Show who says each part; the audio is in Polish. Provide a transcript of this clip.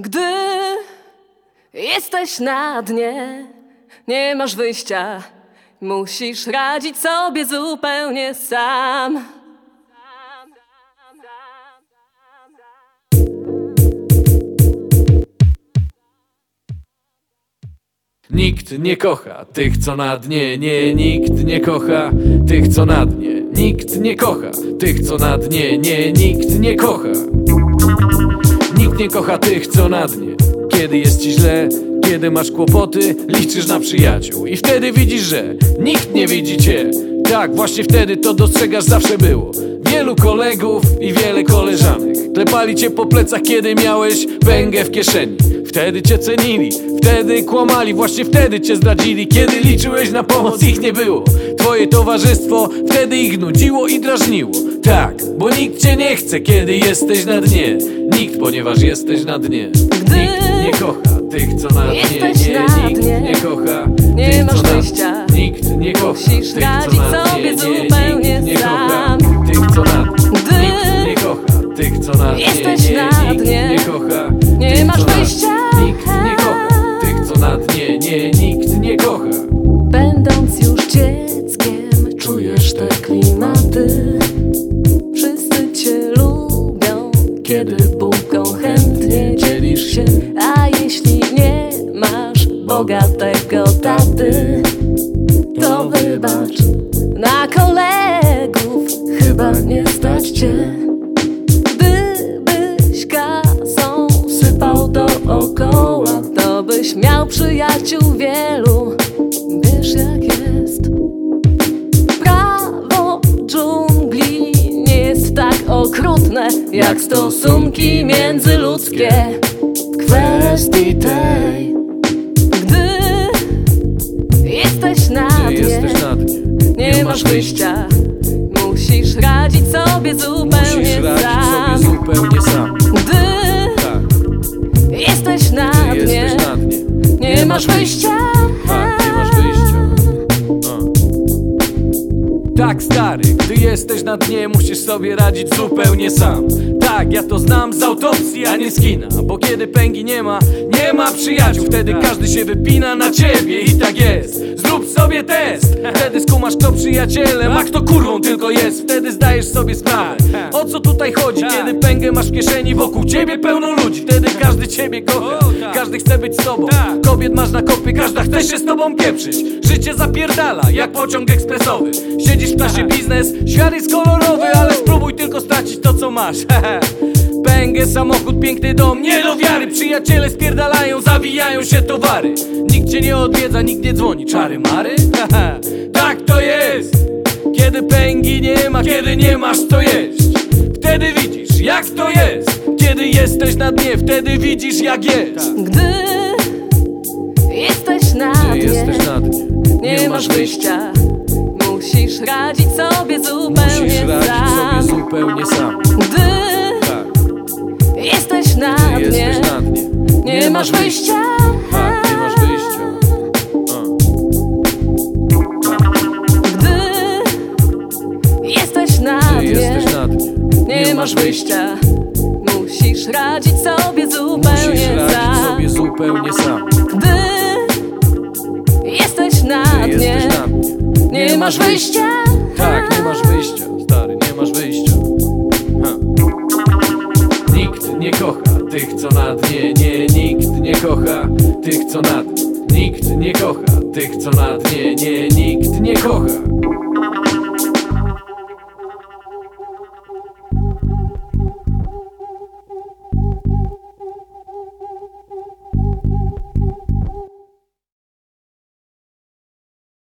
Speaker 1: Gdy jesteś na dnie, nie masz wyjścia, musisz radzić sobie zupełnie sam.
Speaker 2: Nikt nie kocha tych, co na dnie, nie, nikt nie kocha tych, co na dnie. Nikt nie kocha tych, co na dnie, nie, nikt nie kocha. Nikt nie kocha tych, co na dnie. Kiedy jest ci źle, kiedy masz kłopoty, liczysz na przyjaciół i wtedy widzisz, że nikt nie widzi cię. Tak, właśnie wtedy to dostrzegasz zawsze było. Wielu kolegów i wiele koleżanek Klepali cię po plecach, kiedy miałeś węgę w kieszeni Wtedy cię cenili, wtedy kłamali Właśnie wtedy cię zdradzili, kiedy liczyłeś na pomoc Ich nie było, twoje towarzystwo Wtedy ich nudziło i drażniło Tak, bo nikt cię nie chce, kiedy jesteś na dnie Nikt, ponieważ jesteś na dnie
Speaker 1: Gdy
Speaker 2: Nikt nie kocha tych, co na dnie Nie,
Speaker 1: na
Speaker 2: nikt
Speaker 1: dnie,
Speaker 2: nie kocha
Speaker 1: nie
Speaker 2: tych,
Speaker 1: masz
Speaker 2: co na dnie.
Speaker 1: wyjścia.
Speaker 2: Nikt nie kocha
Speaker 1: Musisz
Speaker 2: tych, co
Speaker 1: radzić
Speaker 2: na dnie.
Speaker 1: sobie
Speaker 2: Nie,
Speaker 1: zupełnie
Speaker 2: nikt nie kocha
Speaker 1: sam.
Speaker 2: tych, co na dnie.
Speaker 1: Gdy
Speaker 2: Nikt nie kocha tych, co na dnie.
Speaker 1: jesteś
Speaker 2: nie,
Speaker 1: na miał przyjaciół wielu. Wiesz jak jest. Prawo dżungli nie jest tak okrutne jak stosunki międzyludzkie. W kwestii tej, gdy jesteś na dnie,
Speaker 2: jesteś na dnie.
Speaker 1: nie masz wyjścia. Musisz radzić sobie zupełnie
Speaker 2: Musisz radzić
Speaker 1: sam.
Speaker 2: sobie zupełnie sam.
Speaker 1: Masz wyjścia.
Speaker 2: Tak, nie masz wyjścia. Tak, stary, gdy jesteś na dnie, musisz sobie radzić zupełnie sam. Tak, ja to znam z autopsji, a nie z kina. Bo kiedy pęgi nie ma, nie ma przyjaciół. Wtedy każdy się wypina na ciebie i tak jest. Zrób sobie test, kto przyjacielem, a kto kurwą tylko jest. Wtedy zdajesz sobie sprawę, o co tutaj chodzi. Kiedy pęgę masz w kieszeni, wokół ciebie pełno ludzi. Wtedy każdy ciebie kocha, każdy chce być z tobą. Kobiet masz na kopie, każda chce się z tobą pieprzyć. Życie zapierdala, jak pociąg ekspresowy. Siedzisz w klasie biznes, świat jest kolorowy, ale spróbuj tylko stracić to, co masz. Pęgę, samochód, piękny dom, nie do wiary. Przyjaciele spierdalają, zawijają się towary. Nikt cię nie odwiedza, nikt nie dzwoni. Czary mary? tak to jest. Kiedy pęgi nie ma, kiedy nie masz co jeść. Wtedy widzisz jak to jest. Kiedy jesteś na dnie, wtedy widzisz jak jest.
Speaker 1: Gdy jesteś na dnie,
Speaker 2: jesteś na dnie
Speaker 1: nie masz wyjścia. Musisz radzić sobie zupełnie
Speaker 2: Musisz radzić
Speaker 1: sam.
Speaker 2: sobie zupełnie sam.
Speaker 1: Gdy nie masz wyjścia.
Speaker 2: Tak, nie masz wyjścia.
Speaker 1: Gdy jesteś na dnie,
Speaker 2: jesteś na dnie
Speaker 1: nie masz wyjścia. Musisz radzić sobie
Speaker 2: Musisz
Speaker 1: zupełnie
Speaker 2: radzić
Speaker 1: sam.
Speaker 2: sobie zupełnie sam
Speaker 1: Gdy jesteś na
Speaker 2: Ty
Speaker 1: dnie,
Speaker 2: jesteś na dnie
Speaker 1: nie masz wyjścia.
Speaker 2: Tak, nie masz wyjścia, stary, nie masz wyjścia ha. Nikt nie kocha tych, co na dnie Nie, nie kocha tych, co na dnie Nikt nie kocha tych, co na dnie Nie, nikt nie kocha